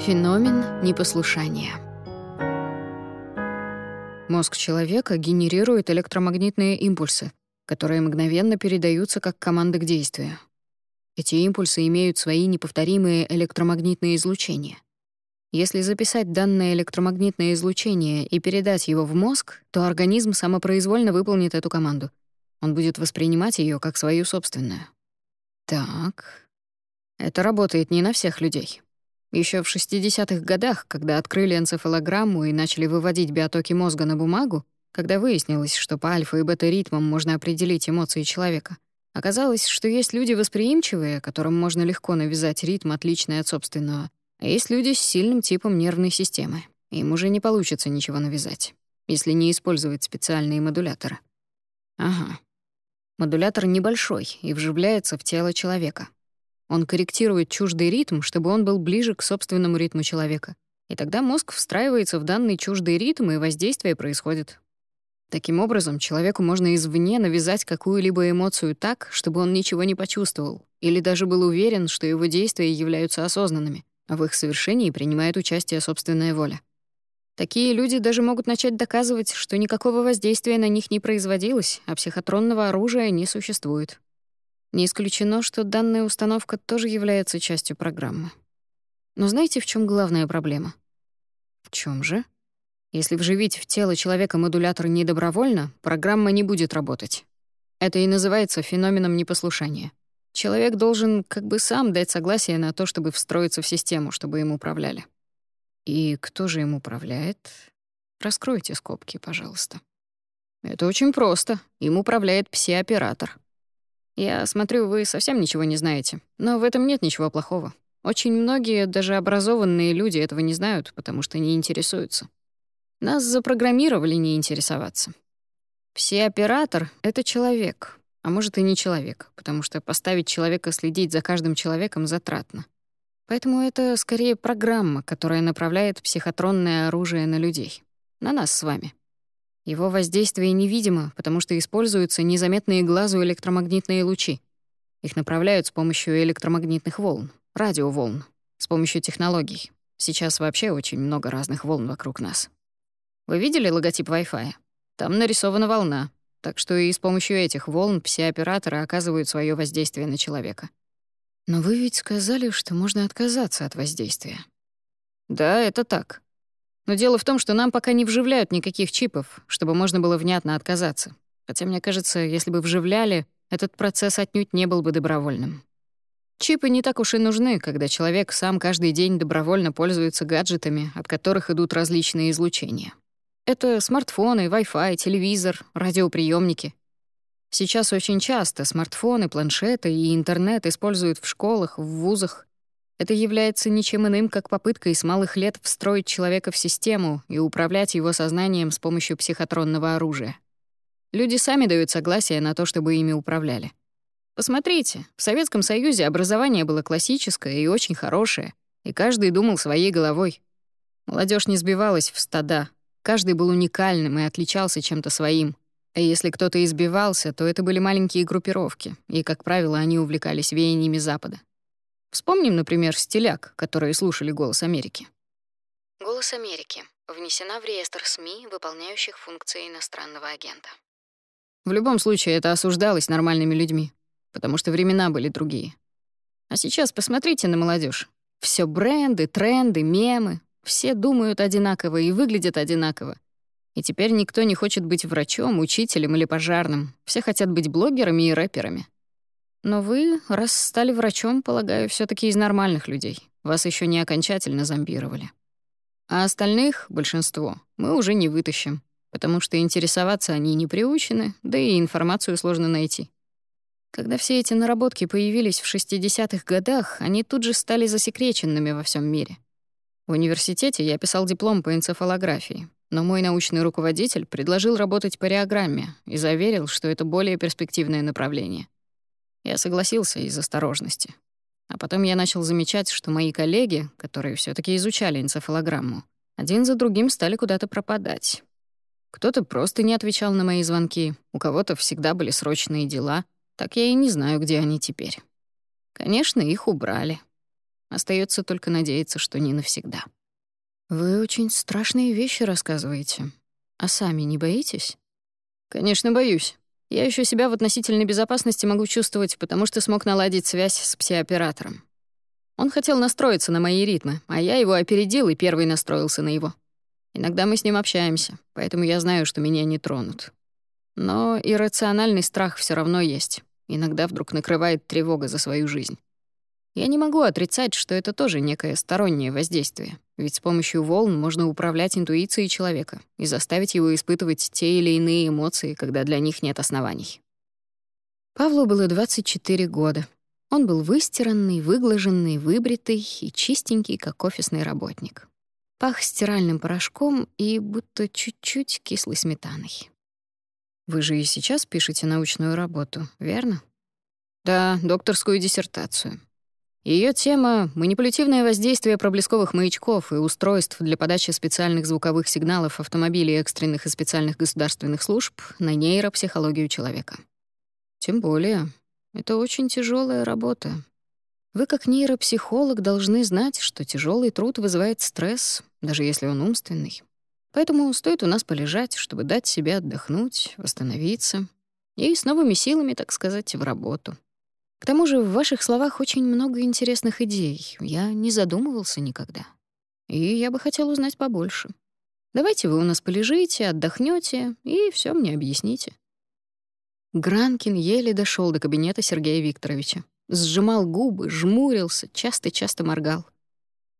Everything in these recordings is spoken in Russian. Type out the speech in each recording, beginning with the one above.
Феномен непослушания. Мозг человека генерирует электромагнитные импульсы, которые мгновенно передаются как команда к действию. Эти импульсы имеют свои неповторимые электромагнитные излучения. Если записать данное электромагнитное излучение и передать его в мозг, то организм самопроизвольно выполнит эту команду. Он будет воспринимать ее как свою собственную. Так. Это работает не на всех людей. Еще в 60-х годах, когда открыли энцефалограмму и начали выводить биотоки мозга на бумагу, когда выяснилось, что по альфа и бета-ритмам можно определить эмоции человека, оказалось, что есть люди восприимчивые, которым можно легко навязать ритм, отличный от собственного, а есть люди с сильным типом нервной системы. Им уже не получится ничего навязать, если не использовать специальные модуляторы. Ага. Модулятор небольшой и вживляется в тело человека. Он корректирует чуждый ритм, чтобы он был ближе к собственному ритму человека. И тогда мозг встраивается в данный чуждый ритм, и воздействие происходит. Таким образом, человеку можно извне навязать какую-либо эмоцию так, чтобы он ничего не почувствовал, или даже был уверен, что его действия являются осознанными а в их совершении принимает участие собственная воля. Такие люди даже могут начать доказывать, что никакого воздействия на них не производилось, а психотронного оружия не существует. Не исключено, что данная установка тоже является частью программы. Но знаете, в чем главная проблема? В чем же? Если вживить в тело человека модулятор недобровольно, программа не будет работать. Это и называется феноменом непослушания. Человек должен как бы сам дать согласие на то, чтобы встроиться в систему, чтобы им управляли. И кто же им управляет? Раскройте скобки, пожалуйста. Это очень просто. Им управляет пси-оператор. Я смотрю, вы совсем ничего не знаете, но в этом нет ничего плохого. Очень многие, даже образованные люди этого не знают, потому что не интересуются. Нас запрограммировали не интересоваться. Пси-оператор — это человек, а может и не человек, потому что поставить человека следить за каждым человеком затратно. Поэтому это скорее программа, которая направляет психотронное оружие на людей. На нас с вами. Его воздействие невидимо, потому что используются незаметные глазу электромагнитные лучи. Их направляют с помощью электромагнитных волн, радиоволн, с помощью технологий. Сейчас вообще очень много разных волн вокруг нас. Вы видели логотип Wi-Fi? Там нарисована волна, так что и с помощью этих волн пси-операторы оказывают свое воздействие на человека. Но вы ведь сказали, что можно отказаться от воздействия. Да, это так. Но дело в том, что нам пока не вживляют никаких чипов, чтобы можно было внятно отказаться. Хотя, мне кажется, если бы вживляли, этот процесс отнюдь не был бы добровольным. Чипы не так уж и нужны, когда человек сам каждый день добровольно пользуется гаджетами, от которых идут различные излучения. Это смартфоны, Wi-Fi, телевизор, радиоприемники. Сейчас очень часто смартфоны, планшеты и интернет используют в школах, в вузах. Это является ничем иным, как попыткой с малых лет встроить человека в систему и управлять его сознанием с помощью психотронного оружия. Люди сами дают согласие на то, чтобы ими управляли. Посмотрите, в Советском Союзе образование было классическое и очень хорошее, и каждый думал своей головой. Молодежь не сбивалась в стада, Каждый был уникальным и отличался чем-то своим. А если кто-то избивался, то это были маленькие группировки, и, как правило, они увлекались веяниями Запада. Вспомним, например, стиляк, которые слушали «Голос Америки». «Голос Америки» внесена в реестр СМИ, выполняющих функции иностранного агента. В любом случае, это осуждалось нормальными людьми, потому что времена были другие. А сейчас посмотрите на молодежь. Все бренды, тренды, мемы, все думают одинаково и выглядят одинаково. И теперь никто не хочет быть врачом, учителем или пожарным. Все хотят быть блогерами и рэперами. Но вы, раз стали врачом, полагаю, все таки из нормальных людей. Вас еще не окончательно зомбировали. А остальных, большинство, мы уже не вытащим, потому что интересоваться они не приучены, да и информацию сложно найти. Когда все эти наработки появились в 60-х годах, они тут же стали засекреченными во всем мире. В университете я писал диплом по энцефалографии, но мой научный руководитель предложил работать по реограмме и заверил, что это более перспективное направление. Я согласился из осторожности. А потом я начал замечать, что мои коллеги, которые все таки изучали энцефалограмму, один за другим стали куда-то пропадать. Кто-то просто не отвечал на мои звонки, у кого-то всегда были срочные дела, так я и не знаю, где они теперь. Конечно, их убрали. Остается только надеяться, что не навсегда. Вы очень страшные вещи рассказываете. А сами не боитесь? Конечно, боюсь. Я еще себя в относительной безопасности могу чувствовать, потому что смог наладить связь с псиоператором. Он хотел настроиться на мои ритмы, а я его опередил и первый настроился на его. Иногда мы с ним общаемся, поэтому я знаю, что меня не тронут. Но иррациональный страх все равно есть. Иногда вдруг накрывает тревога за свою жизнь. Я не могу отрицать, что это тоже некое стороннее воздействие, ведь с помощью волн можно управлять интуицией человека и заставить его испытывать те или иные эмоции, когда для них нет оснований. Павлу было 24 года. Он был выстиранный, выглаженный, выбритый и чистенький, как офисный работник. Пах стиральным порошком и будто чуть-чуть кислой сметаной. Вы же и сейчас пишете научную работу, верно? Да, докторскую диссертацию. Ее тема — манипулятивное воздействие проблесковых маячков и устройств для подачи специальных звуковых сигналов автомобилей экстренных и специальных государственных служб на нейропсихологию человека. Тем более, это очень тяжелая работа. Вы, как нейропсихолог, должны знать, что тяжелый труд вызывает стресс, даже если он умственный. Поэтому стоит у нас полежать, чтобы дать себе отдохнуть, восстановиться и с новыми силами, так сказать, в работу. К тому же в ваших словах очень много интересных идей. Я не задумывался никогда. И я бы хотел узнать побольше. Давайте вы у нас полежите, отдохнете и все мне объясните. Гранкин еле дошел до кабинета Сергея Викторовича. Сжимал губы, жмурился, часто-часто моргал.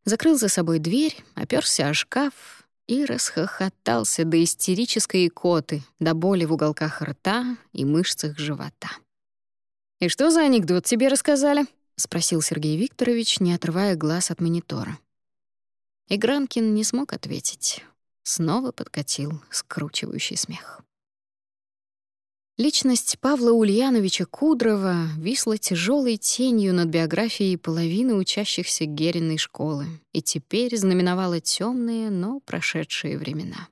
Закрыл за собой дверь, оперся о шкаф и расхохотался до истерической икоты, до боли в уголках рта и мышцах живота. «И что за анекдот тебе рассказали?» — спросил Сергей Викторович, не отрывая глаз от монитора. Игранкин не смог ответить. Снова подкатил скручивающий смех. Личность Павла Ульяновича Кудрова висла тяжелой тенью над биографией половины учащихся Гериной школы и теперь знаменовала темные, но прошедшие времена.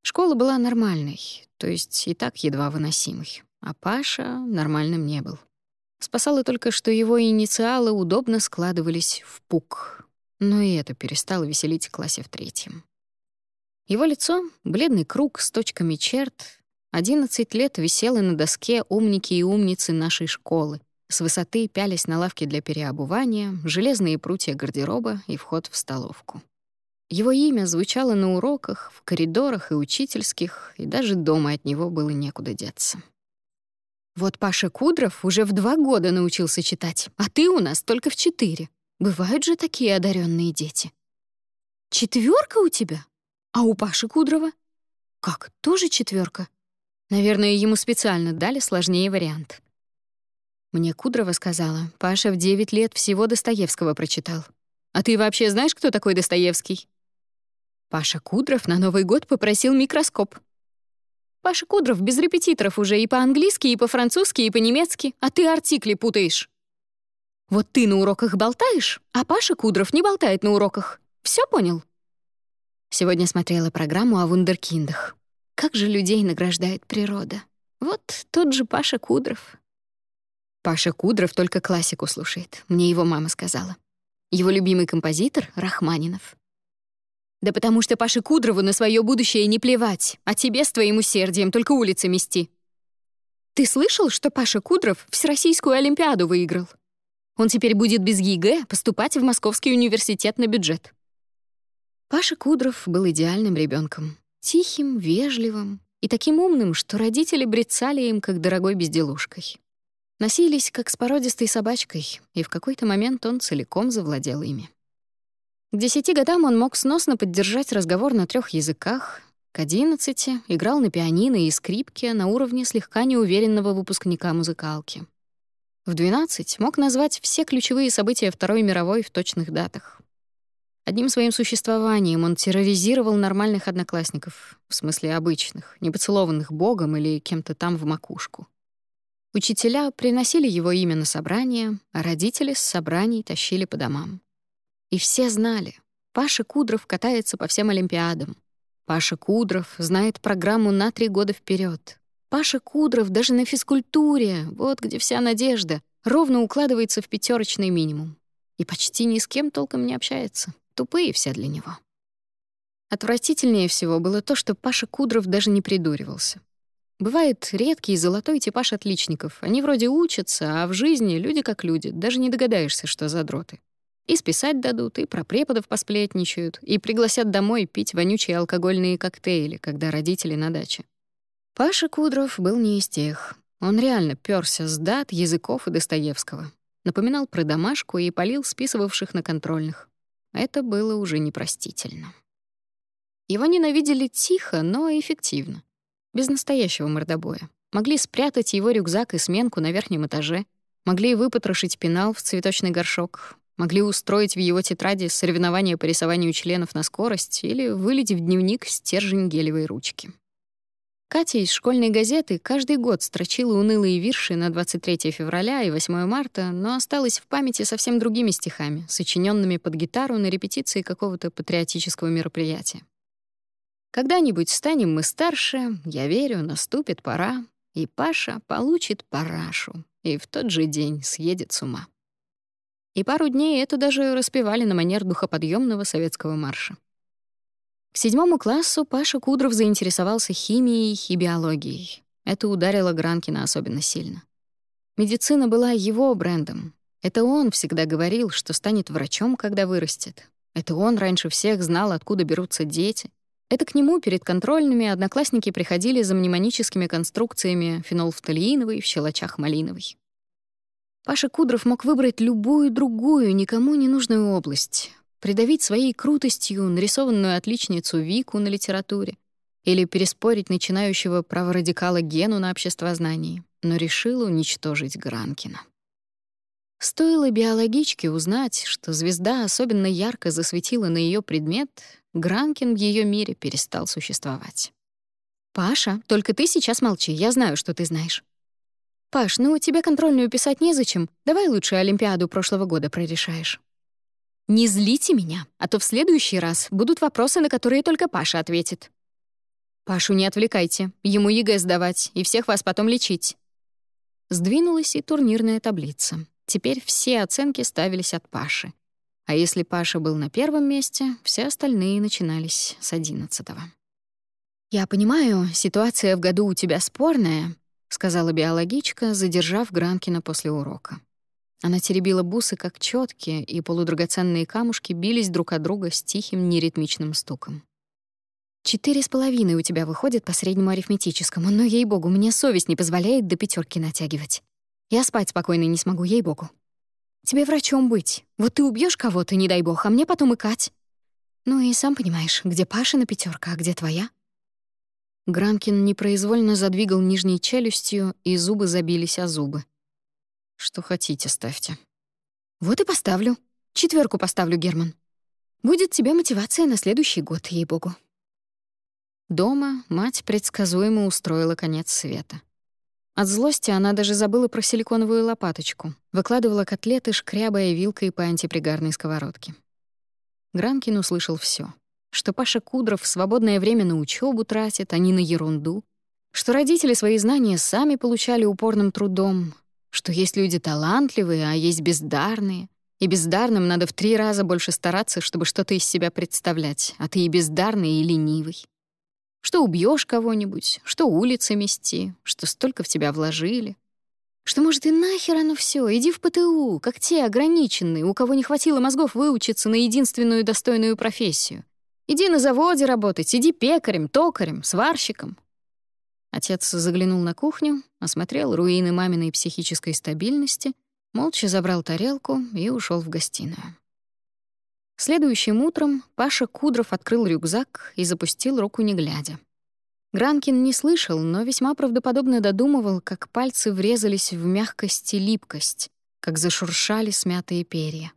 Школа была нормальной, то есть и так едва выносимой, а Паша нормальным не был. Спасало только, что его инициалы удобно складывались в пук. Но и это перестало веселить в классе в третьем. Его лицо — бледный круг с точками черт. Одиннадцать лет висело на доске умники и умницы нашей школы. С высоты пялись на лавке для переобувания, железные прутья гардероба и вход в столовку. Его имя звучало на уроках, в коридорах и учительских, и даже дома от него было некуда деться. Вот Паша Кудров уже в два года научился читать, а ты у нас только в четыре. Бывают же такие одаренные дети. Четверка у тебя? А у Паши Кудрова? Как, тоже четверка? Наверное, ему специально дали сложнее вариант. Мне Кудрова сказала, Паша в девять лет всего Достоевского прочитал. А ты вообще знаешь, кто такой Достоевский? Паша Кудров на Новый год попросил микроскоп. Паша Кудров без репетиторов уже и по-английски, и по-французски, и по-немецки, а ты артикли путаешь. Вот ты на уроках болтаешь, а Паша Кудров не болтает на уроках. Все понял? Сегодня смотрела программу о вундеркиндах. Как же людей награждает природа. Вот тот же Паша Кудров. Паша Кудров только классику слушает, мне его мама сказала. Его любимый композитор — Рахманинов. Да потому что Паше Кудрову на свое будущее не плевать, а тебе с твоим усердием только улицы мести. Ты слышал, что Паша Кудров Всероссийскую Олимпиаду выиграл? Он теперь будет без ЕГЭ поступать в Московский университет на бюджет. Паша Кудров был идеальным ребенком, тихим, вежливым и таким умным, что родители бряцали им как дорогой безделушкой. Носились как с породистой собачкой, и в какой-то момент он целиком завладел ими. К десяти годам он мог сносно поддержать разговор на трех языках. К одиннадцати играл на пианино и скрипке на уровне слегка неуверенного выпускника музыкалки. В двенадцать мог назвать все ключевые события Второй мировой в точных датах. Одним своим существованием он терроризировал нормальных одноклассников, в смысле обычных, не поцелованных богом или кем-то там в макушку. Учителя приносили его имя на собрания, а родители с собраний тащили по домам. И все знали. Паша Кудров катается по всем Олимпиадам. Паша Кудров знает программу на три года вперед. Паша Кудров даже на физкультуре, вот где вся надежда, ровно укладывается в пятерочный минимум. и почти ни с кем толком не общается. Тупые все для него. Отвратительнее всего было то, что Паша Кудров даже не придуривался. Бывает редкий золотой типаж отличников. Они вроде учатся, а в жизни люди как люди, даже не догадаешься, что за дроты. И списать дадут, и про преподов посплетничают, и пригласят домой пить вонючие алкогольные коктейли, когда родители на даче. Паша Кудров был не из тех. Он реально пёрся с дат, языков и Достоевского. Напоминал про домашку и полил списывавших на контрольных. Это было уже непростительно. Его ненавидели тихо, но эффективно. Без настоящего мордобоя. Могли спрятать его рюкзак и сменку на верхнем этаже, могли выпотрошить пенал в цветочный горшок, могли устроить в его тетради соревнования по рисованию членов на скорость или вылить в дневник стержень гелевой ручки. Катя из школьной газеты каждый год строчила унылые вирши на 23 февраля и 8 марта, но осталась в памяти совсем другими стихами, сочиненными под гитару на репетиции какого-то патриотического мероприятия. Когда-нибудь станем мы старше, я верю, наступит пора, и Паша получит парашу, и в тот же день съедет с ума. И пару дней это даже распевали на манер духоподъемного советского марша. К седьмому классу Паша Кудров заинтересовался химией и биологией. Это ударило Гранкина особенно сильно. Медицина была его брендом. Это он всегда говорил, что станет врачом, когда вырастет. Это он раньше всех знал, откуда берутся дети, это к нему перед контрольными одноклассники приходили за мнемоническими конструкциями фенолфталииновой в щелочах малиновой. Паша Кудров мог выбрать любую другую, никому не нужную область, придавить своей крутостью нарисованную отличницу Вику на литературе или переспорить начинающего праворадикала Гену на обществознании, но решил уничтожить Гранкина. Стоило биологичке узнать, что звезда особенно ярко засветила на ее предмет, Гранкин в ее мире перестал существовать. «Паша, только ты сейчас молчи, я знаю, что ты знаешь». «Паш, ну тебе контрольную писать незачем, давай лучше Олимпиаду прошлого года прорешаешь». «Не злите меня, а то в следующий раз будут вопросы, на которые только Паша ответит». «Пашу не отвлекайте, ему ЕГЭ сдавать и всех вас потом лечить». Сдвинулась и турнирная таблица. Теперь все оценки ставились от Паши. А если Паша был на первом месте, все остальные начинались с одиннадцатого. «Я понимаю, ситуация в году у тебя спорная», — сказала биологичка, задержав Гранкина после урока. Она теребила бусы как четкие, и полудрагоценные камушки бились друг от друга с тихим неритмичным стуком. «Четыре с половиной у тебя выходит по среднему арифметическому, но, ей-богу, мне совесть не позволяет до пятерки натягивать. Я спать спокойно не смогу, ей-богу. Тебе врачом быть. Вот ты убьешь кого-то, не дай бог, а мне потом икать. Ну и сам понимаешь, где Пашина пятерка, а где твоя?» Гранкин непроизвольно задвигал нижней челюстью, и зубы забились о зубы. «Что хотите, ставьте». «Вот и поставлю. Четверку поставлю, Герман. Будет тебе мотивация на следующий год, ей-богу». Дома мать предсказуемо устроила конец света. От злости она даже забыла про силиконовую лопаточку, выкладывала котлеты, шкрябая вилкой по антипригарной сковородке. Гранкин услышал все: Что Паша Кудров свободное время на учебу тратит, а не на ерунду. Что родители свои знания сами получали упорным трудом. Что есть люди талантливые, а есть бездарные. И бездарным надо в три раза больше стараться, чтобы что-то из себя представлять, а ты и бездарный, и ленивый что убьешь кого-нибудь, что улицы мести, что столько в тебя вложили. Что, может, и нахер оно все, иди в ПТУ, как те ограниченные, у кого не хватило мозгов выучиться на единственную достойную профессию. Иди на заводе работать, иди пекарем, токарем, сварщиком. Отец заглянул на кухню, осмотрел руины маминой психической стабильности, молча забрал тарелку и ушел в гостиную. Следующим утром Паша Кудров открыл рюкзак и запустил руку не глядя. Гранкин не слышал, но весьма правдоподобно додумывал, как пальцы врезались в мягкость и липкость, как зашуршали смятые перья.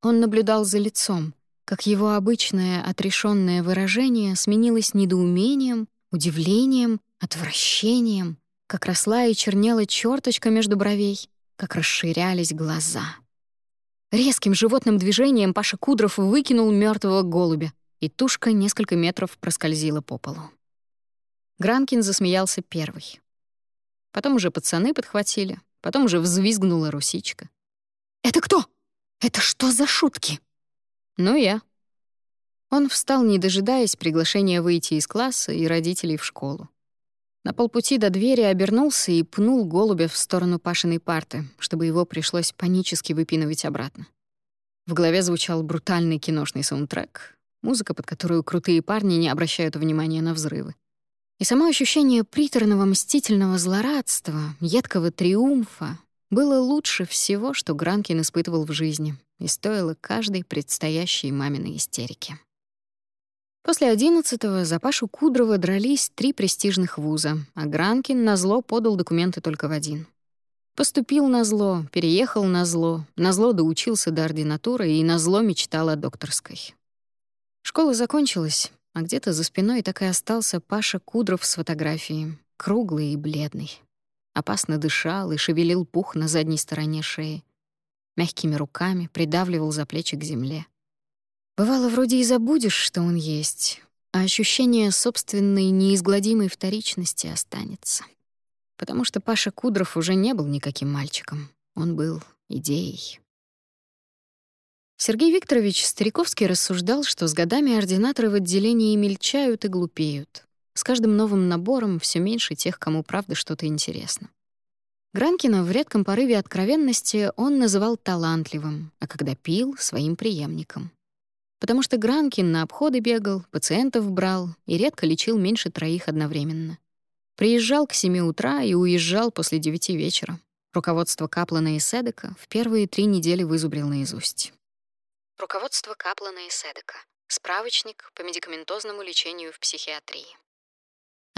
Он наблюдал за лицом, как его обычное отрешенное выражение сменилось недоумением, удивлением, отвращением, как росла и чернела черточка между бровей, как расширялись глаза. Резким животным движением Паша Кудров выкинул мертвого голубя, и тушка несколько метров проскользила по полу. Гранкин засмеялся первый. Потом уже пацаны подхватили, потом уже взвизгнула русичка. «Это кто?» Это что за шутки?» «Ну, я». Он встал, не дожидаясь приглашения выйти из класса и родителей в школу. На полпути до двери обернулся и пнул голубя в сторону Пашиной парты, чтобы его пришлось панически выпинывать обратно. В голове звучал брутальный киношный саундтрек, музыка, под которую крутые парни не обращают внимания на взрывы. И само ощущение приторного мстительного злорадства, едкого триумфа было лучше всего, что Гранкин испытывал в жизни, и стоило каждой предстоящей маминой истерики. После одиннадцатого за Пашу Кудрова дрались три престижных вуза, а Гранкин назло подал документы только в один — Поступил на зло, переехал на зло, на зло доучился до ординатуры и на зло мечтал о докторской. Школа закончилась, а где-то за спиной так и остался Паша Кудров с фотографией, круглый и бледный. Опасно дышал и шевелил пух на задней стороне шеи. Мягкими руками придавливал за плечи к земле. Бывало, вроде и забудешь, что он есть, а ощущение собственной неизгладимой вторичности останется потому что Паша Кудров уже не был никаким мальчиком. Он был идеей. Сергей Викторович Стариковский рассуждал, что с годами ординаторы в отделении мельчают и глупеют. С каждым новым набором все меньше тех, кому правда что-то интересно. Гранкина в редком порыве откровенности он называл талантливым, а когда пил — своим преемником. Потому что Гранкин на обходы бегал, пациентов брал и редко лечил меньше троих одновременно. Приезжал к семи утра и уезжал после девяти вечера. Руководство Каплана и Седека в первые три недели вызубрил наизусть. Руководство Каплана и Седека. Справочник по медикаментозному лечению в психиатрии.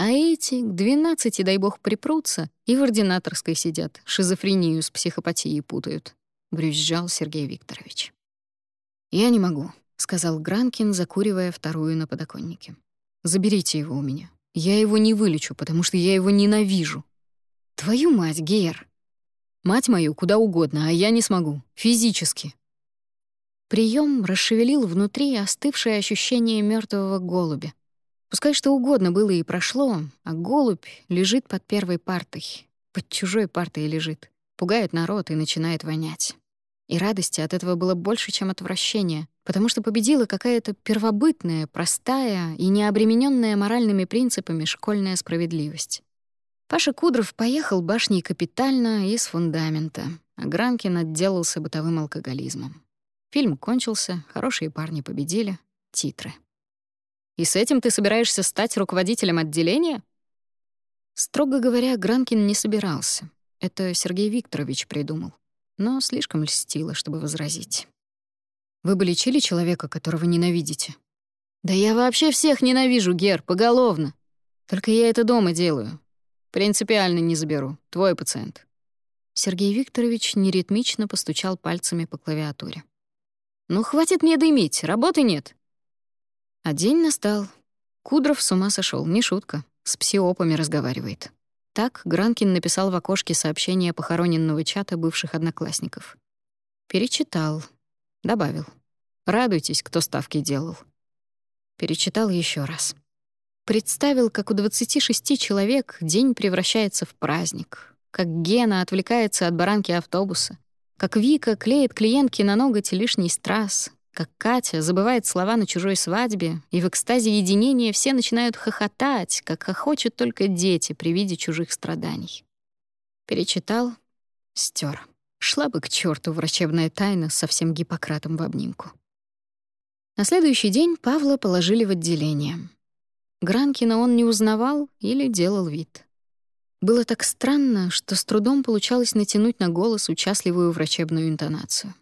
А эти к двенадцати, дай бог, припрутся и в ординаторской сидят, шизофрению с психопатией путают, — брюзжал Сергей Викторович. «Я не могу», — сказал Гранкин, закуривая вторую на подоконнике. «Заберите его у меня. Я его не вылечу, потому что я его ненавижу. Твою мать, Гер. Мать мою куда угодно, а я не смогу. Физически. Прием расшевелил внутри остывшее ощущение мертвого голубя. Пускай что угодно было и прошло, а голубь лежит под первой партой. Под чужой партой лежит. Пугает народ и начинает вонять. И радости от этого было больше, чем отвращения, потому что победила какая-то первобытная, простая и необремененная моральными принципами школьная справедливость. Паша Кудров поехал башней капитально и с фундамента, а Гранкин отделался бытовым алкоголизмом. Фильм кончился, хорошие парни победили, титры. «И с этим ты собираешься стать руководителем отделения?» Строго говоря, Гранкин не собирался. Это Сергей Викторович придумал но слишком льстила, чтобы возразить. «Вы бы лечили человека, которого ненавидите?» «Да я вообще всех ненавижу, Гер, поголовно. Только я это дома делаю. Принципиально не заберу. Твой пациент». Сергей Викторович неритмично постучал пальцами по клавиатуре. «Ну, хватит мне дымить, работы нет». А день настал. Кудров с ума сошел, не шутка. С псиопами разговаривает. Так Гранкин написал в окошке сообщение похороненного чата бывших одноклассников. Перечитал. Добавил. «Радуйтесь, кто ставки делал». Перечитал еще раз. Представил, как у 26 человек день превращается в праздник, как Гена отвлекается от баранки автобуса, как Вика клеит клиентке на ноготь лишний страз, как Катя забывает слова на чужой свадьбе, и в экстазе единения все начинают хохотать, как хохочут только дети при виде чужих страданий. Перечитал, стер. Шла бы к черту врачебная тайна со всем Гиппократом в обнимку. На следующий день Павла положили в отделение. Гранкина он не узнавал или делал вид. Было так странно, что с трудом получалось натянуть на голос участливую врачебную интонацию.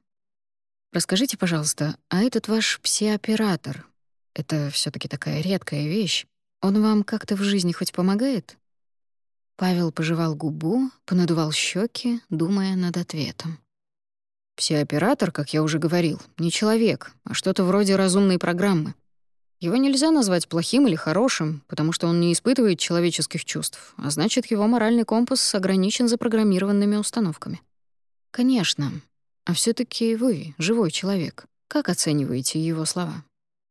Расскажите, пожалуйста, а этот ваш псиоператор — это все таки такая редкая вещь. Он вам как-то в жизни хоть помогает?» Павел пожевал губу, понадувал щеки, думая над ответом. «Псиоператор, как я уже говорил, не человек, а что-то вроде разумной программы. Его нельзя назвать плохим или хорошим, потому что он не испытывает человеческих чувств, а значит, его моральный компас ограничен запрограммированными установками. Конечно, а все таки вы, живой человек, как оцениваете его слова?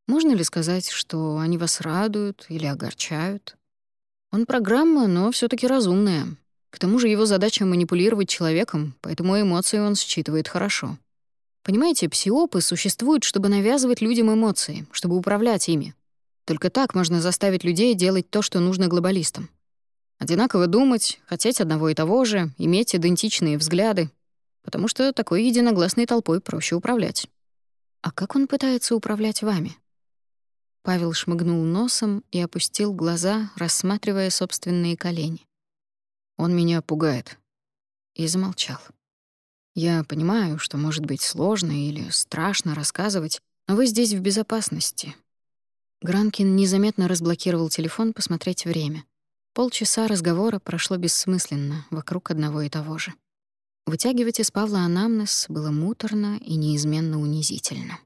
Можно ли сказать, что они вас радуют или огорчают? Он программа, но все таки разумная. К тому же его задача — манипулировать человеком, поэтому эмоции он считывает хорошо. Понимаете, псиопы существуют, чтобы навязывать людям эмоции, чтобы управлять ими. Только так можно заставить людей делать то, что нужно глобалистам. Одинаково думать, хотеть одного и того же, иметь идентичные взгляды, потому что такой единогласной толпой проще управлять. А как он пытается управлять вами? Павел шмыгнул носом и опустил глаза, рассматривая собственные колени. Он меня пугает. И замолчал. Я понимаю, что может быть сложно или страшно рассказывать, но вы здесь в безопасности. Гранкин незаметно разблокировал телефон посмотреть время. Полчаса разговора прошло бессмысленно, вокруг одного и того же. Вытягивать из Павла анамнез было муторно и неизменно унизительно.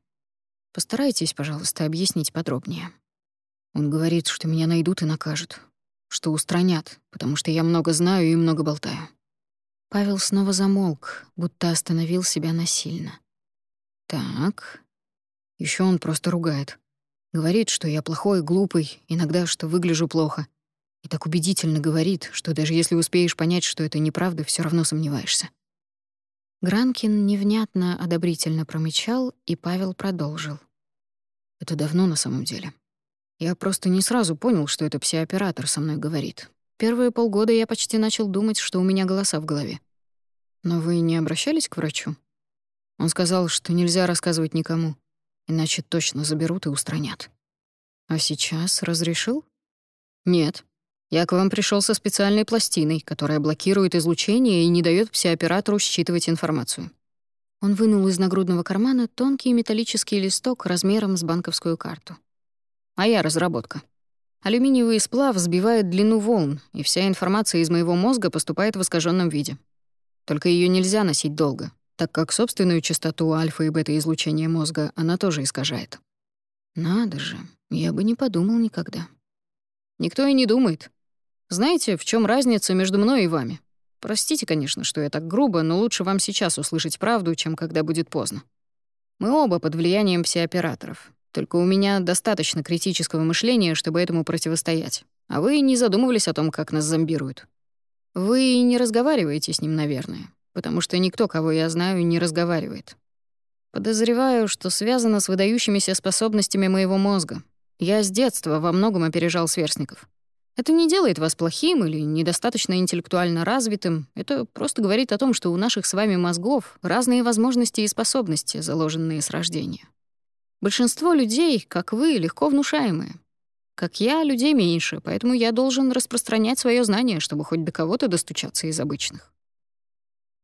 Постарайтесь, пожалуйста, объяснить подробнее. Он говорит, что меня найдут и накажут, что устранят, потому что я много знаю и много болтаю. Павел снова замолк, будто остановил себя насильно. Так. Еще он просто ругает. Говорит, что я плохой, глупый, иногда, что выгляжу плохо. И так убедительно говорит, что даже если успеешь понять, что это неправда, все равно сомневаешься. Гранкин невнятно одобрительно промычал, и Павел продолжил. Это давно на самом деле. Я просто не сразу понял, что это псиоператор со мной говорит. Первые полгода я почти начал думать, что у меня голоса в голове. Но вы не обращались к врачу? Он сказал, что нельзя рассказывать никому, иначе точно заберут и устранят. А сейчас разрешил? Нет. Я к вам пришел со специальной пластиной, которая блокирует излучение и не дает псиоператору считывать информацию. Он вынул из нагрудного кармана тонкий металлический листок размером с банковскую карту. Моя разработка. Алюминиевый сплав сбивает длину волн, и вся информация из моего мозга поступает в искаженном виде. Только ее нельзя носить долго, так как собственную частоту альфа и бета излучения мозга она тоже искажает. Надо же, я бы не подумал никогда. Никто и не думает. Знаете, в чем разница между мной и вами? Простите, конечно, что я так грубо, но лучше вам сейчас услышать правду, чем когда будет поздно. Мы оба под влиянием псиоператоров. Только у меня достаточно критического мышления, чтобы этому противостоять. А вы не задумывались о том, как нас зомбируют. Вы не разговариваете с ним, наверное, потому что никто, кого я знаю, не разговаривает. Подозреваю, что связано с выдающимися способностями моего мозга. Я с детства во многом опережал сверстников. Это не делает вас плохим или недостаточно интеллектуально развитым. Это просто говорит о том, что у наших с вами мозгов разные возможности и способности, заложенные с рождения. Большинство людей, как вы, легко внушаемые. Как я, людей меньше, поэтому я должен распространять свое знание, чтобы хоть до кого-то достучаться из обычных.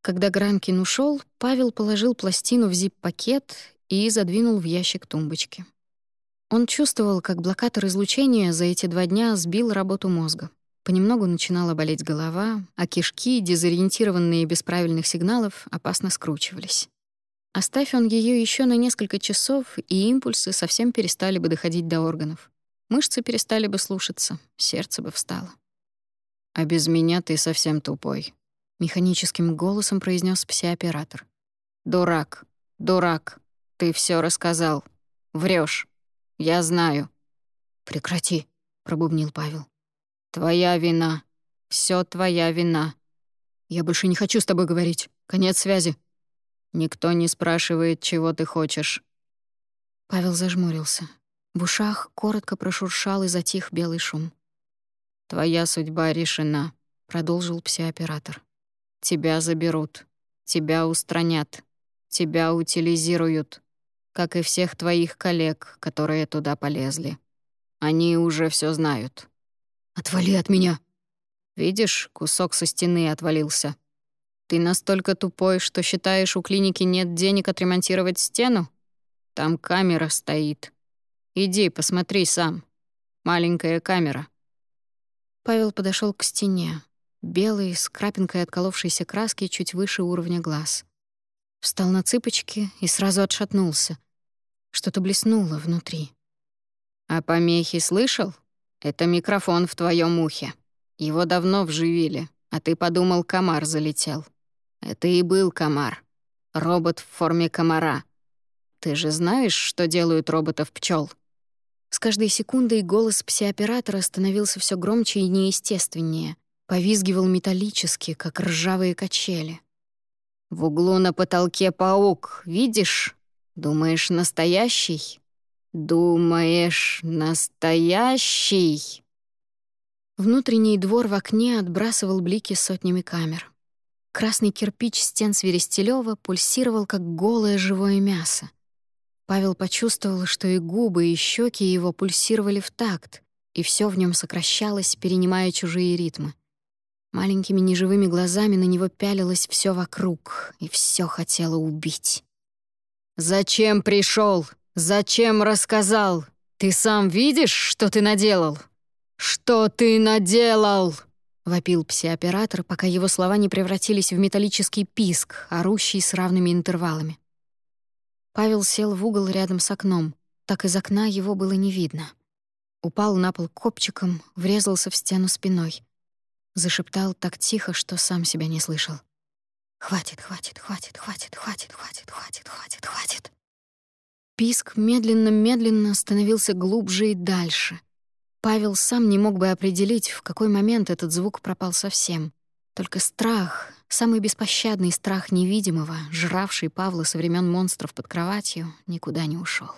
Когда Гранкин ушел, Павел положил пластину в зип-пакет и задвинул в ящик тумбочки. Он чувствовал, как блокатор излучения за эти два дня сбил работу мозга. Понемногу начинала болеть голова, а кишки, дезориентированные без правильных сигналов, опасно скручивались. Оставь он ее еще на несколько часов, и импульсы совсем перестали бы доходить до органов. Мышцы перестали бы слушаться, сердце бы встало. «А без меня ты совсем тупой», — механическим голосом произнес псиоператор. «Дурак, дурак, ты все рассказал. Врешь. Я знаю». «Прекрати», — пробубнил Павел. «Твоя вина. Все твоя вина. Я больше не хочу с тобой говорить. Конец связи. Никто не спрашивает, чего ты хочешь». Павел зажмурился. В ушах коротко прошуршал и затих белый шум. «Твоя судьба решена», — продолжил псиоператор. «Тебя заберут, тебя устранят, тебя утилизируют, как и всех твоих коллег, которые туда полезли. Они уже все знают». «Отвали от меня!» «Видишь, кусок со стены отвалился», ты настолько тупой, что считаешь, у клиники нет денег отремонтировать стену? Там камера стоит. Иди, посмотри сам. Маленькая камера». Павел подошел к стене, белый, с крапинкой отколовшейся краски чуть выше уровня глаз. Встал на цыпочки и сразу отшатнулся. Что-то блеснуло внутри. «А помехи слышал? Это микрофон в твоем ухе. Его давно вживили, а ты подумал, комар залетел». Это и был комар. Робот в форме комара. Ты же знаешь, что делают роботов пчел? С каждой секундой голос псиоператора становился все громче и неестественнее, повизгивал металлически, как ржавые качели. В углу на потолке паук, видишь? Думаешь, настоящий? Думаешь, настоящий?» Внутренний двор в окне отбрасывал блики сотнями камер. Красный кирпич стен Свиристелёва пульсировал, как голое живое мясо. Павел почувствовал, что и губы, и щеки его пульсировали в такт, и все в нем сокращалось, перенимая чужие ритмы. Маленькими неживыми глазами на него пялилось все вокруг, и все хотело убить. «Зачем пришел? Зачем рассказал? Ты сам видишь, что ты наделал? Что ты наделал?» — вопил псиоператор, пока его слова не превратились в металлический писк, орущий с равными интервалами. Павел сел в угол рядом с окном. Так из окна его было не видно. Упал на пол копчиком, врезался в стену спиной. Зашептал так тихо, что сам себя не слышал. «Хватит, хватит, хватит, хватит, хватит, хватит, хватит, хватит, хватит». Писк медленно-медленно становился глубже и дальше. Павел сам не мог бы определить, в какой момент этот звук пропал совсем. Только страх, самый беспощадный страх невидимого, жравший Павла со времен монстров под кроватью, никуда не ушел.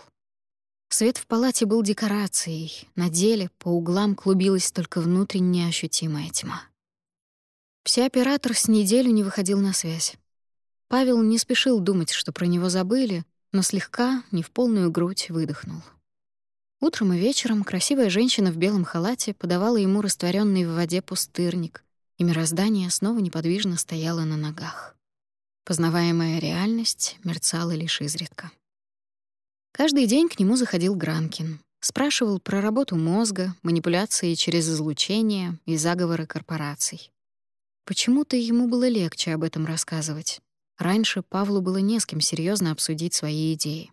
Свет в палате был декорацией, на деле по углам клубилась только внутренне ощутимая тьма. Псиоператор с неделю не выходил на связь. Павел не спешил думать, что про него забыли, но слегка, не в полную грудь, выдохнул. Утром и вечером красивая женщина в белом халате подавала ему растворенный в воде пустырник, и мироздание снова неподвижно стояло на ногах. Познаваемая реальность мерцала лишь изредка. Каждый день к нему заходил Гранкин. Спрашивал про работу мозга, манипуляции через излучение и заговоры корпораций. Почему-то ему было легче об этом рассказывать. Раньше Павлу было не с кем серьезно обсудить свои идеи.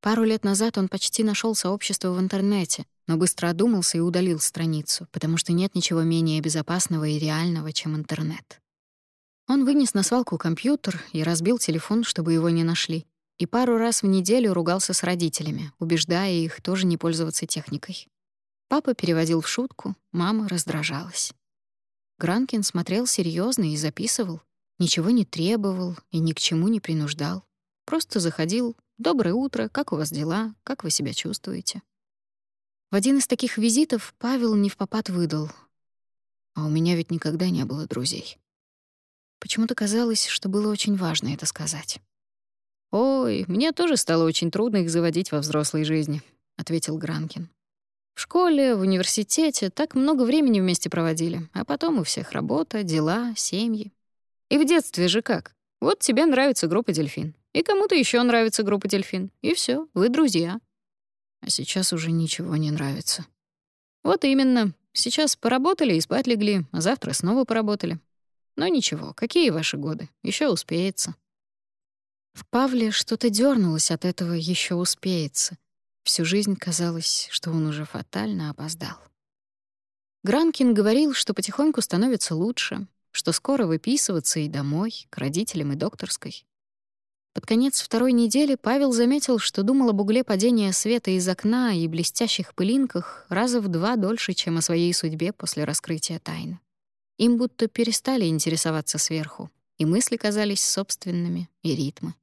Пару лет назад он почти нашел сообщество в интернете, но быстро одумался и удалил страницу, потому что нет ничего менее безопасного и реального, чем интернет. Он вынес на свалку компьютер и разбил телефон, чтобы его не нашли, и пару раз в неделю ругался с родителями, убеждая их тоже не пользоваться техникой. Папа переводил в шутку, мама раздражалась. Гранкин смотрел серьезно и записывал, ничего не требовал и ни к чему не принуждал. Просто заходил «Доброе утро, как у вас дела, как вы себя чувствуете?» В один из таких визитов Павел не в попад выдал. «А у меня ведь никогда не было друзей». Почему-то казалось, что было очень важно это сказать. «Ой, мне тоже стало очень трудно их заводить во взрослой жизни», — ответил Гранкин. «В школе, в университете так много времени вместе проводили, а потом у всех работа, дела, семьи. И в детстве же как? Вот тебе нравится группа «Дельфин», и кому-то еще нравится группа «Дельфин», и все, вы друзья. А сейчас уже ничего не нравится. Вот именно. Сейчас поработали и спать легли, а завтра снова поработали. Но ничего, какие ваши годы? Еще успеется. В Павле что-то дернулось от этого еще успеется. Всю жизнь казалось, что он уже фатально опоздал. Гранкин говорил, что потихоньку становится лучше, что скоро выписываться и домой, к родителям и докторской. Под конец второй недели Павел заметил, что думал об угле падения света из окна и блестящих пылинках раза в два дольше, чем о своей судьбе после раскрытия тайны. Им будто перестали интересоваться сверху, и мысли казались собственными, и ритмы.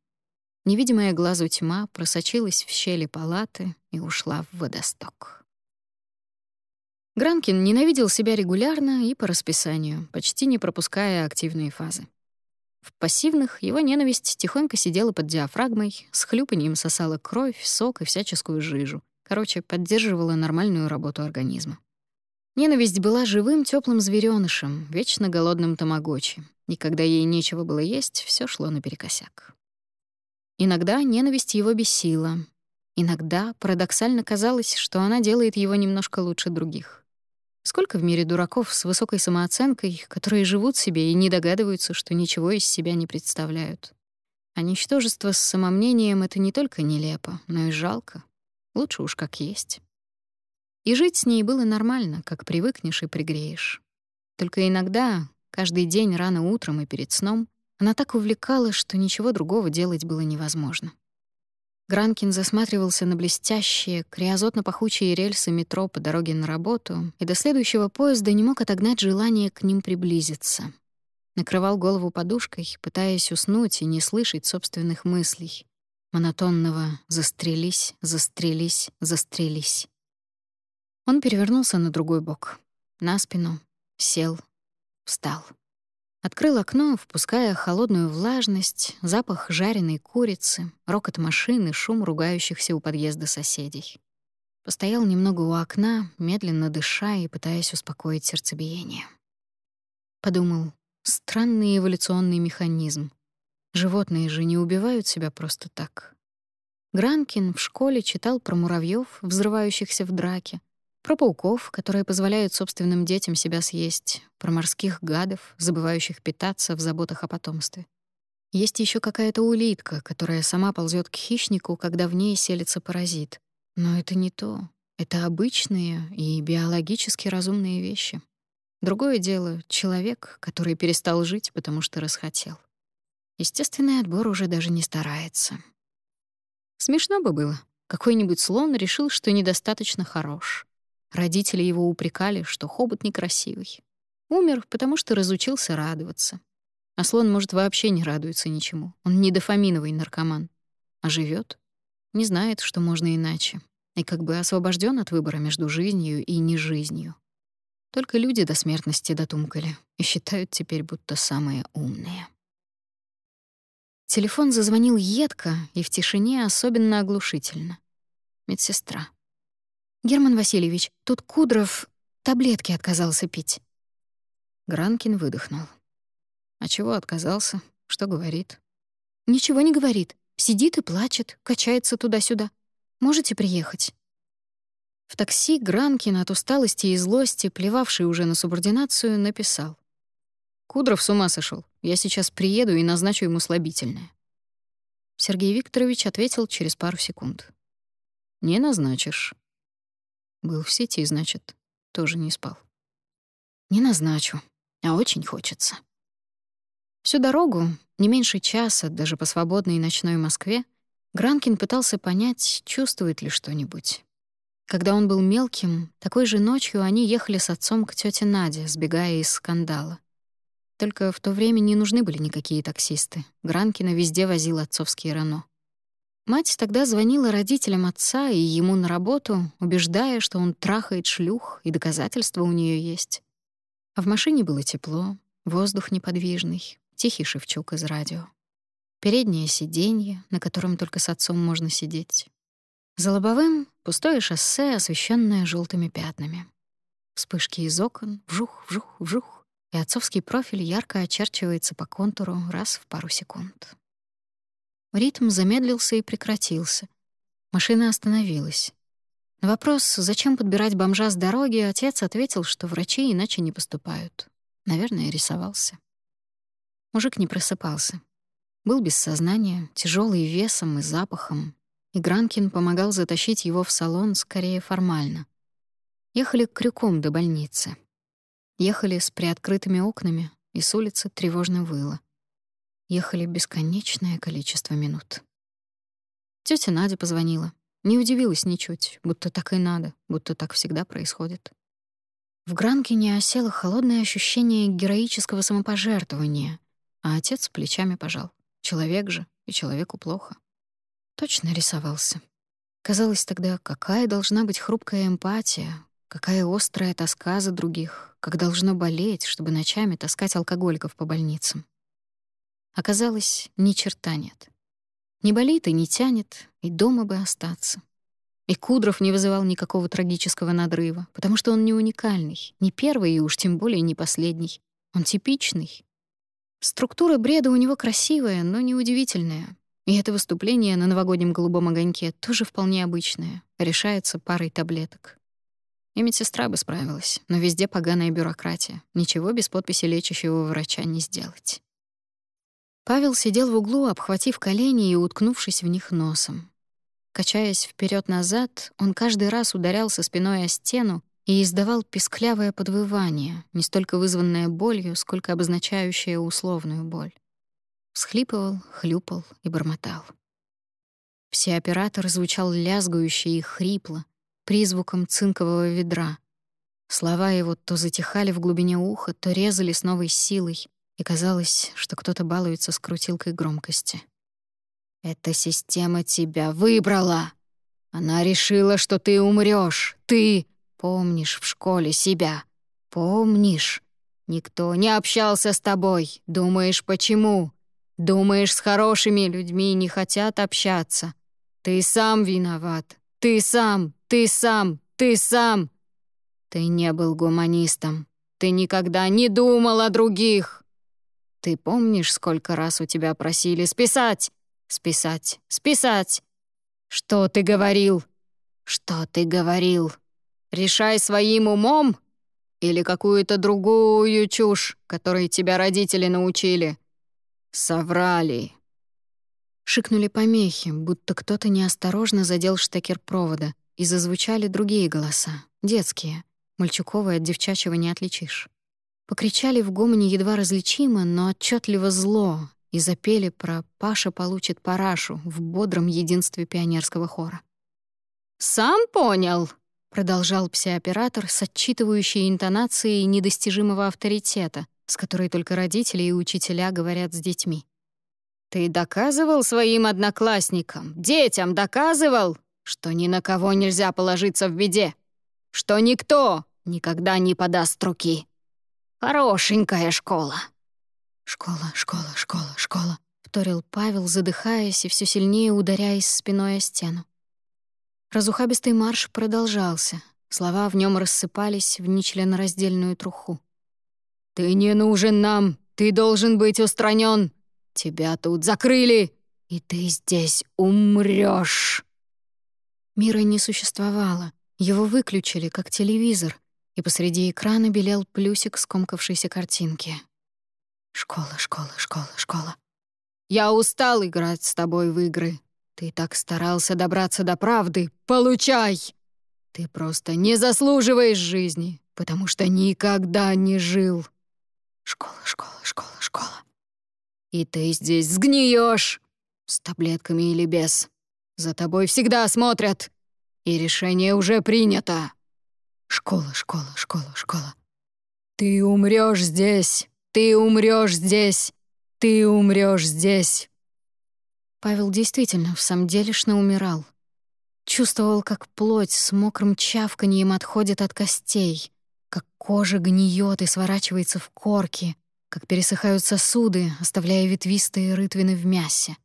Невидимая глазу тьма просочилась в щели палаты и ушла в водосток. Гранкин ненавидел себя регулярно и по расписанию, почти не пропуская активные фазы. В пассивных его ненависть тихонько сидела под диафрагмой, с хлюпаньем сосала кровь, сок и всяческую жижу. Короче, поддерживала нормальную работу организма. Ненависть была живым теплым зверёнышем, вечно голодным тамагочи, и когда ей нечего было есть, все шло наперекосяк. Иногда ненависть его бесила. Иногда парадоксально казалось, что она делает его немножко лучше других. Сколько в мире дураков с высокой самооценкой, которые живут себе и не догадываются, что ничего из себя не представляют. А ничтожество с самомнением — это не только нелепо, но и жалко. Лучше уж как есть. И жить с ней было нормально, как привыкнешь и пригреешь. Только иногда, каждый день рано утром и перед сном, она так увлекала, что ничего другого делать было невозможно. Гранкин засматривался на блестящие, криозотно-пахучие рельсы метро по дороге на работу и до следующего поезда не мог отогнать желание к ним приблизиться. накрывал голову подушкой, пытаясь уснуть и не слышать собственных мыслей. Монотонного «застрелись, застрелись, застрелись». Он перевернулся на другой бок, на спину, сел, встал. Открыл окно, впуская холодную влажность, запах жареной курицы, рокот машины, шум ругающихся у подъезда соседей. Постоял немного у окна, медленно дыша и пытаясь успокоить сердцебиение. Подумал, странный эволюционный механизм. Животные же не убивают себя просто так. Гранкин в школе читал про муравьев, взрывающихся в драке, про пауков, которые позволяют собственным детям себя съесть, про морских гадов, забывающих питаться в заботах о потомстве. Есть еще какая-то улитка, которая сама ползет к хищнику, когда в ней селится паразит. Но это не то. Это обычные и биологически разумные вещи. Другое дело — человек, который перестал жить, потому что расхотел. Естественный отбор уже даже не старается. Смешно бы было. Какой-нибудь слон решил, что недостаточно хорош. Родители его упрекали, что хобот некрасивый. Умер, потому что разучился радоваться. А слон, может, вообще не радуется ничему. Он не дофаминовый наркоман. А живет, не знает, что можно иначе, и как бы освобожден от выбора между жизнью и нежизнью. Только люди до смертности дотумкали и считают теперь, будто самые умные. Телефон зазвонил едко и в тишине особенно оглушительно. Медсестра. «Герман Васильевич, тут Кудров таблетки отказался пить». Гранкин выдохнул. «А чего отказался? Что говорит?» «Ничего не говорит. Сидит и плачет, качается туда-сюда. Можете приехать?» В такси Гранкин от усталости и злости, плевавший уже на субординацию, написал. «Кудров с ума сошел. Я сейчас приеду и назначу ему слабительное». Сергей Викторович ответил через пару секунд. «Не назначишь». Был в сети, значит, тоже не спал. «Не назначу, а очень хочется». Всю дорогу, не меньше часа, даже по свободной ночной Москве, Гранкин пытался понять, чувствует ли что-нибудь. Когда он был мелким, такой же ночью они ехали с отцом к тете Наде, сбегая из скандала. Только в то время не нужны были никакие таксисты. Гранкина везде возил отцовские Рено. Мать тогда звонила родителям отца и ему на работу, убеждая, что он трахает шлюх, и доказательства у нее есть. А в машине было тепло, воздух неподвижный, Тихий Шевчук из радио. Переднее сиденье, на котором только с отцом можно сидеть. За лобовым — пустое шоссе, освещенное желтыми пятнами. Вспышки из окон, вжух, вжух, вжух, и отцовский профиль ярко очерчивается по контуру раз в пару секунд. Ритм замедлился и прекратился. Машина остановилась. На вопрос, зачем подбирать бомжа с дороги, отец ответил, что врачи иначе не поступают. Наверное, рисовался. Мужик не просыпался. Был без сознания, тяжелый весом и запахом, и Гранкин помогал затащить его в салон скорее формально. Ехали крюком до больницы. Ехали с приоткрытыми окнами, и с улицы тревожно выло. Ехали бесконечное количество минут. Тётя Надя позвонила. Не удивилась ничуть, будто так и надо, будто так всегда происходит. В Гранкине осело холодное ощущение героического самопожертвования, а отец плечами пожал. Человек же, и человеку плохо. Точно рисовался. Казалось тогда, какая должна быть хрупкая эмпатия, какая острая тоска за других, как должно болеть, чтобы ночами таскать алкоголиков по больницам. Оказалось, ни черта нет. Не болит и не тянет, и дома бы остаться. И Кудров не вызывал никакого трагического надрыва, потому что он не уникальный, не первый и уж тем более не последний. Он типичный, Структура бреда у него красивая, но неудивительная. И это выступление на новогоднем голубом огоньке тоже вполне обычное, решается парой таблеток. И медсестра бы справилась, но везде поганая бюрократия. Ничего без подписи лечащего врача не сделать. Павел сидел в углу, обхватив колени и уткнувшись в них носом. Качаясь вперед назад он каждый раз ударялся спиной о стену и издавал писклявое подвывание, не столько вызванное болью, сколько обозначающее условную боль. Всхлипывал, хлюпал и бормотал. Всеоператор звучал лязгающе и хрипло, призвуком цинкового ведра. Слова его то затихали в глубине уха, то резали с новой силой, и казалось, что кто-то балуется с крутилкой громкости. «Эта система тебя выбрала! Она решила, что ты умрёшь! Ты помнишь в школе себя! Помнишь? Никто не общался с тобой! Думаешь, почему? Думаешь, с хорошими людьми не хотят общаться? Ты сам виноват! Ты сам! Ты сам! Ты сам! Ты не был гуманистом! Ты никогда не думал о других!» Ты помнишь, сколько раз у тебя просили списать? Списать, списать. Что ты говорил? Что ты говорил? Решай своим умом или какую-то другую чушь, которой тебя родители научили? Соврали. Шикнули помехи, будто кто-то неосторожно задел штекер провода, и зазвучали другие голоса, детские. Мальчуковые от девчачьего не отличишь. Покричали в гомоне едва различимо, но отчетливо зло и запели про «Паша получит парашу» в бодром единстве пионерского хора. «Сам понял», — продолжал псиоператор с отчитывающей интонацией недостижимого авторитета, с которой только родители и учителя говорят с детьми. «Ты доказывал своим одноклассникам, детям доказывал, что ни на кого нельзя положиться в беде, что никто никогда не подаст руки». Хорошенькая школа». «Школа, школа, школа, школа», — вторил Павел, задыхаясь и все сильнее ударяясь спиной о стену. Разухабистый марш продолжался. Слова в нем рассыпались в нечленораздельную труху. «Ты не нужен нам! Ты должен быть устранен! Тебя тут закрыли, и ты здесь умрёшь!» Мира не существовало. Его выключили, как телевизор, и посреди экрана белел плюсик скомкавшейся картинки. «Школа, школа, школа, школа. Я устал играть с тобой в игры. Ты так старался добраться до правды. Получай! Ты просто не заслуживаешь жизни, потому что никогда не жил. Школа, школа, школа, школа. И ты здесь сгниешь, с таблетками или без. За тобой всегда смотрят, и решение уже принято. Школа, школа, школа, школа. Ты умрёшь здесь, ты умрёшь здесь, ты умрёшь здесь. Павел действительно в самом делешно умирал. Чувствовал, как плоть с мокрым чавканьем отходит от костей, как кожа гниет и сворачивается в корки, как пересыхают сосуды, оставляя ветвистые рытвины в мясе.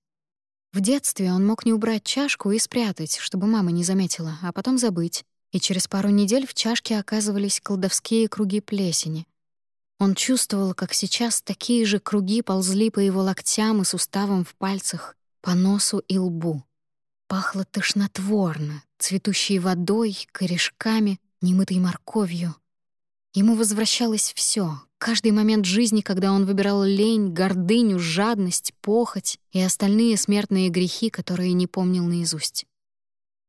В детстве он мог не убрать чашку и спрятать, чтобы мама не заметила, а потом забыть и через пару недель в чашке оказывались колдовские круги плесени. Он чувствовал, как сейчас такие же круги ползли по его локтям и суставам в пальцах, по носу и лбу. Пахло тошнотворно, цветущей водой, корешками, немытой морковью. Ему возвращалось все, каждый момент жизни, когда он выбирал лень, гордыню, жадность, похоть и остальные смертные грехи, которые не помнил наизусть.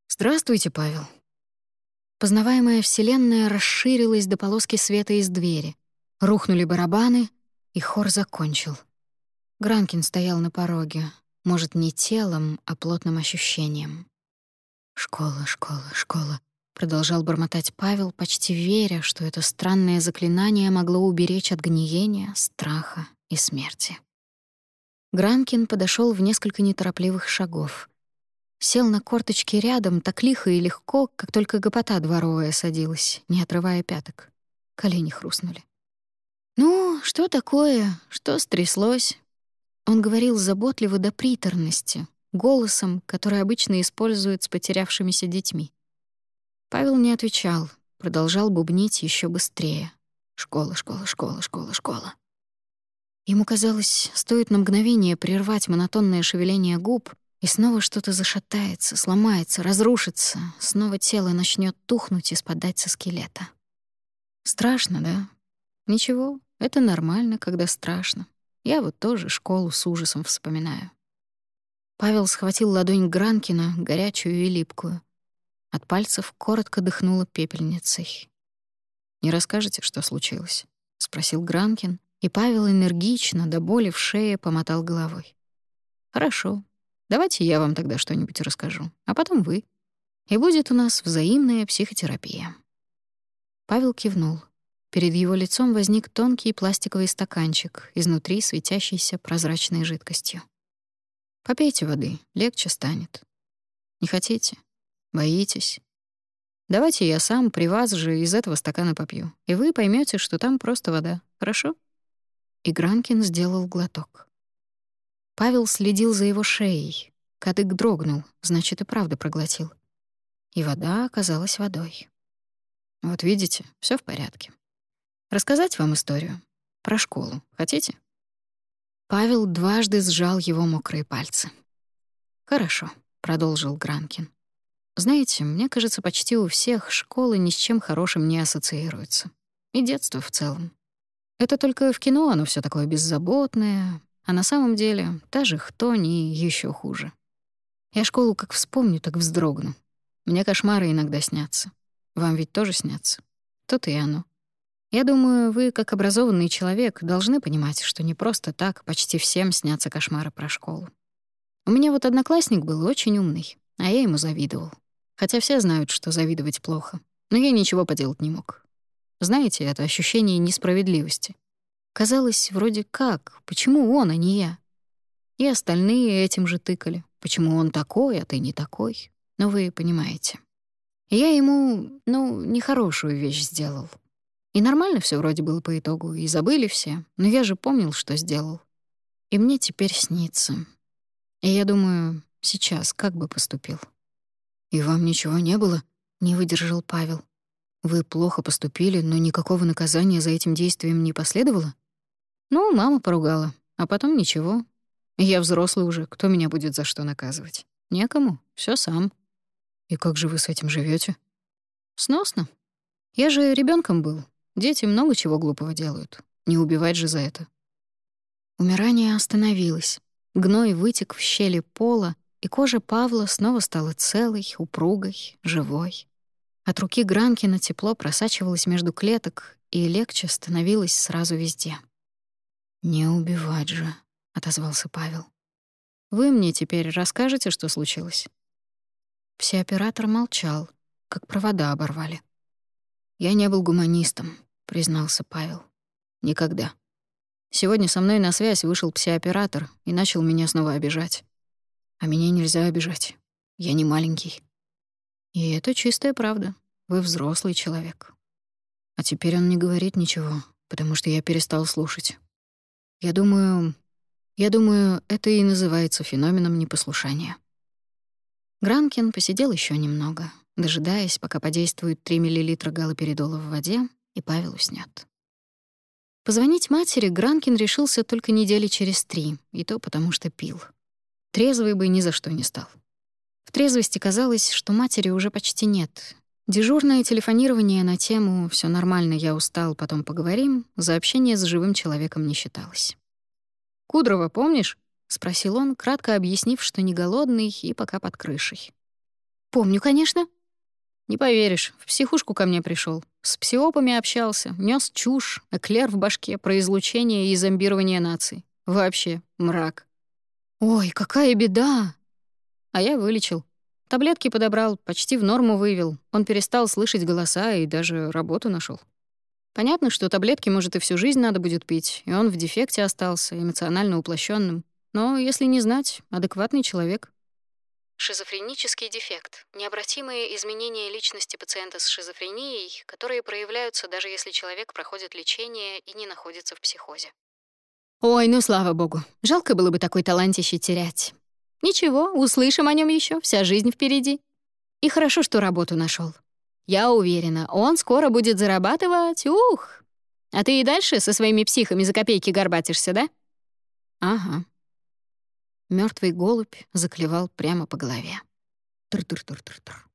«Здравствуйте, Павел», Познаваемая вселенная расширилась до полоски света из двери. Рухнули барабаны, и хор закончил. Гранкин стоял на пороге, может, не телом, а плотным ощущением. «Школа, школа, школа», — продолжал бормотать Павел, почти веря, что это странное заклинание могло уберечь от гниения, страха и смерти. Гранкин подошел в несколько неторопливых шагов сел на корточки рядом так лихо и легко, как только гопота дворовая садилась, не отрывая пяток. Колени хрустнули. «Ну, что такое? Что стряслось?» Он говорил заботливо до приторности, голосом, который обычно используют с потерявшимися детьми. Павел не отвечал, продолжал бубнить еще быстрее. «Школа, школа, школа, школа, школа». Ему казалось, стоит на мгновение прервать монотонное шевеление губ, и снова что-то зашатается, сломается, разрушится, снова тело начнет тухнуть и спадать со скелета. Страшно, да? Ничего, это нормально, когда страшно. Я вот тоже школу с ужасом вспоминаю. Павел схватил ладонь Гранкина, горячую и липкую. От пальцев коротко дыхнуло пепельницей. «Не расскажете, что случилось?» — спросил Гранкин, и Павел энергично, до боли в шее, помотал головой. «Хорошо, Давайте я вам тогда что-нибудь расскажу, а потом вы. И будет у нас взаимная психотерапия». Павел кивнул. Перед его лицом возник тонкий пластиковый стаканчик, изнутри светящийся прозрачной жидкостью. «Попейте воды, легче станет. Не хотите? Боитесь? Давайте я сам при вас же из этого стакана попью, и вы поймете, что там просто вода, хорошо?» И Гранкин сделал глоток. Павел следил за его шеей. Кадык дрогнул, значит, и правда проглотил. И вода оказалась водой. Вот видите, все в порядке. Рассказать вам историю? Про школу. Хотите? Павел дважды сжал его мокрые пальцы. «Хорошо», — продолжил Гранкин. «Знаете, мне кажется, почти у всех школы ни с чем хорошим не ассоциируются. И детство в целом. Это только в кино оно все такое беззаботное, а на самом деле та же Хтони еще хуже. Я школу как вспомню, так вздрогну. Мне кошмары иногда снятся. Вам ведь тоже снятся. То-то и оно. Я думаю, вы, как образованный человек, должны понимать, что не просто так почти всем снятся кошмары про школу. У меня вот одноклассник был очень умный, а я ему завидовал. Хотя все знают, что завидовать плохо. Но я ничего поделать не мог. Знаете, это ощущение несправедливости. Казалось, вроде как, почему он, а не я? И остальные этим же тыкали. Почему он такой, а ты не такой? Но вы понимаете. я ему, ну, нехорошую вещь сделал. И нормально все вроде было по итогу, и забыли все, но я же помнил, что сделал. И мне теперь снится. И я думаю, сейчас как бы поступил. «И вам ничего не было?» — не выдержал Павел. «Вы плохо поступили, но никакого наказания за этим действием не последовало?» «Ну, мама поругала, а потом ничего. Я взрослый уже, кто меня будет за что наказывать? Некому, все сам». «И как же вы с этим живете? «Сносно. Я же ребенком был, Дети много чего глупого делают. Не убивать же за это. Умирание остановилось. Гной вытек в щели пола, и кожа Павла снова стала целой, упругой, живой. От руки Гранкина тепло просачивалось между клеток, и легче становилось сразу везде. «Не убивать же», — отозвался Павел. «Вы мне теперь расскажете, что случилось?» Псиоператор молчал, как провода оборвали. «Я не был гуманистом», — признался Павел. «Никогда. Сегодня со мной на связь вышел псиоператор и начал меня снова обижать. А меня нельзя обижать. Я не маленький. И это чистая правда. Вы взрослый человек. А теперь он не говорит ничего, потому что я перестал слушать. Я думаю... Я думаю, это и называется феноменом непослушания». Гранкин посидел еще немного, дожидаясь, пока подействует 3 мл галоперидола в воде, и Павел уснёт. Позвонить матери Гранкин решился только недели через три, и то потому, что пил. Трезвый бы ни за что не стал. В трезвости казалось, что матери уже почти нет. Дежурное телефонирование на тему «Всё нормально, я устал, потом поговорим» за общение с живым человеком не считалось. «Кудрова помнишь?» — спросил он, кратко объяснив, что не голодный и пока под крышей. «Помню, конечно», не поверишь, в психушку ко мне пришел, С псиопами общался, нес чушь, эклер в башке про излучение и зомбирование наций. Вообще, мрак. Ой, какая беда! А я вылечил. Таблетки подобрал, почти в норму вывел. Он перестал слышать голоса и даже работу нашел. Понятно, что таблетки, может, и всю жизнь надо будет пить, и он в дефекте остался, эмоционально уплощенным. Но, если не знать, адекватный человек. Шизофренический дефект — необратимые изменения личности пациента с шизофренией, которые проявляются даже если человек проходит лечение и не находится в психозе. Ой, ну слава богу. Жалко было бы такой талантище терять. Ничего, услышим о нем еще, вся жизнь впереди. И хорошо, что работу нашел. Я уверена, он скоро будет зарабатывать, ух! А ты и дальше со своими психами за копейки горбатишься, да? Ага. Мертвый голубь заклевал прямо по голове. Тр-тр-тр-тр-тр.